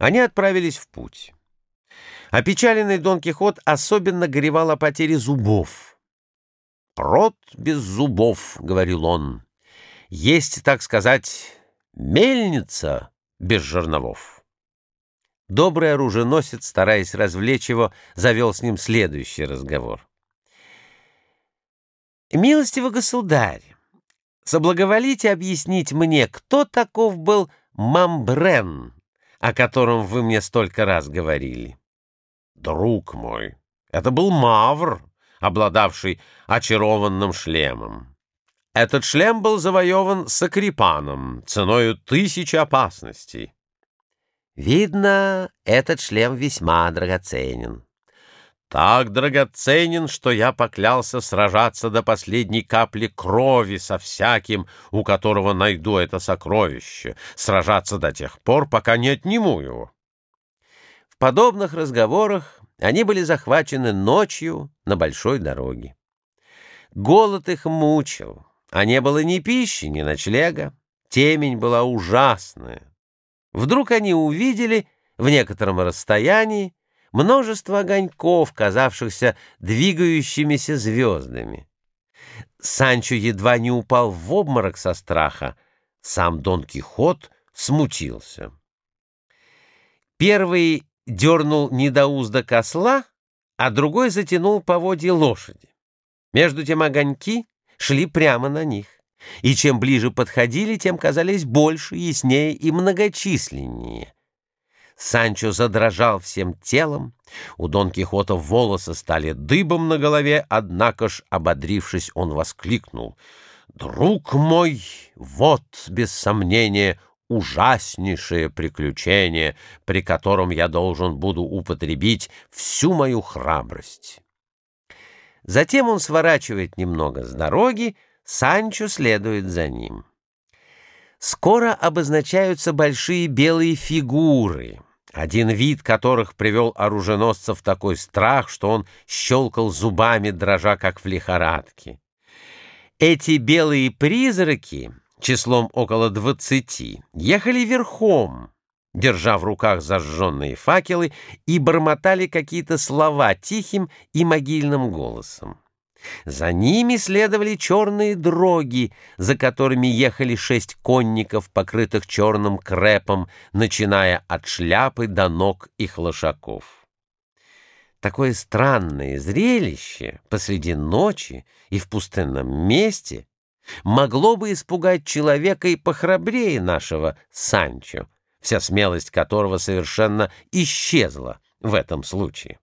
Они отправились в путь. Опечаленный Дон Кихот особенно горевал о потере зубов. «Рот без зубов», — говорил он, — «есть, так сказать, мельница без жерновов». Добрый оруженосец, стараясь развлечь его, завел с ним следующий разговор. «Милостивый государь, соблаговолите объяснить мне, кто таков был Мамбрен, о котором вы мне столько раз говорили?» «Друг мой, это был Мавр, обладавший очарованным шлемом. Этот шлем был завоеван Сакрипаном ценою тысячи опасностей». Видно, этот шлем весьма драгоценен. Так драгоценен, что я поклялся сражаться до последней капли крови со всяким, у которого найду это сокровище, сражаться до тех пор, пока не отниму его. В подобных разговорах они были захвачены ночью на большой дороге. Голод их мучил, а не было ни пищи, ни ночлега. Темень была ужасная. Вдруг они увидели в некотором расстоянии множество огоньков, казавшихся двигающимися звездами. Санчо едва не упал в обморок со страха. Сам Дон Кихот смутился. Первый дернул недоузда косла, а другой затянул поводья лошади. Между тем огоньки шли прямо на них и чем ближе подходили, тем казались больше, яснее и многочисленнее. Санчо задрожал всем телом, у Дон Кихота волосы стали дыбом на голове, однако ж, ободрившись, он воскликнул. «Друг мой, вот, без сомнения, ужаснейшее приключение, при котором я должен буду употребить всю мою храбрость». Затем он сворачивает немного с дороги, Санчо следует за ним. Скоро обозначаются большие белые фигуры, один вид которых привел оруженосца в такой страх, что он щелкал зубами, дрожа как в лихорадке. Эти белые призраки, числом около двадцати, ехали верхом, держа в руках зажженные факелы, и бормотали какие-то слова тихим и могильным голосом. За ними следовали черные дроги, за которыми ехали шесть конников, покрытых черным крепом, начиная от шляпы до ног их лошаков. Такое странное зрелище посреди ночи и в пустынном месте могло бы испугать человека и похрабрее нашего Санчо, вся смелость которого совершенно исчезла в этом случае.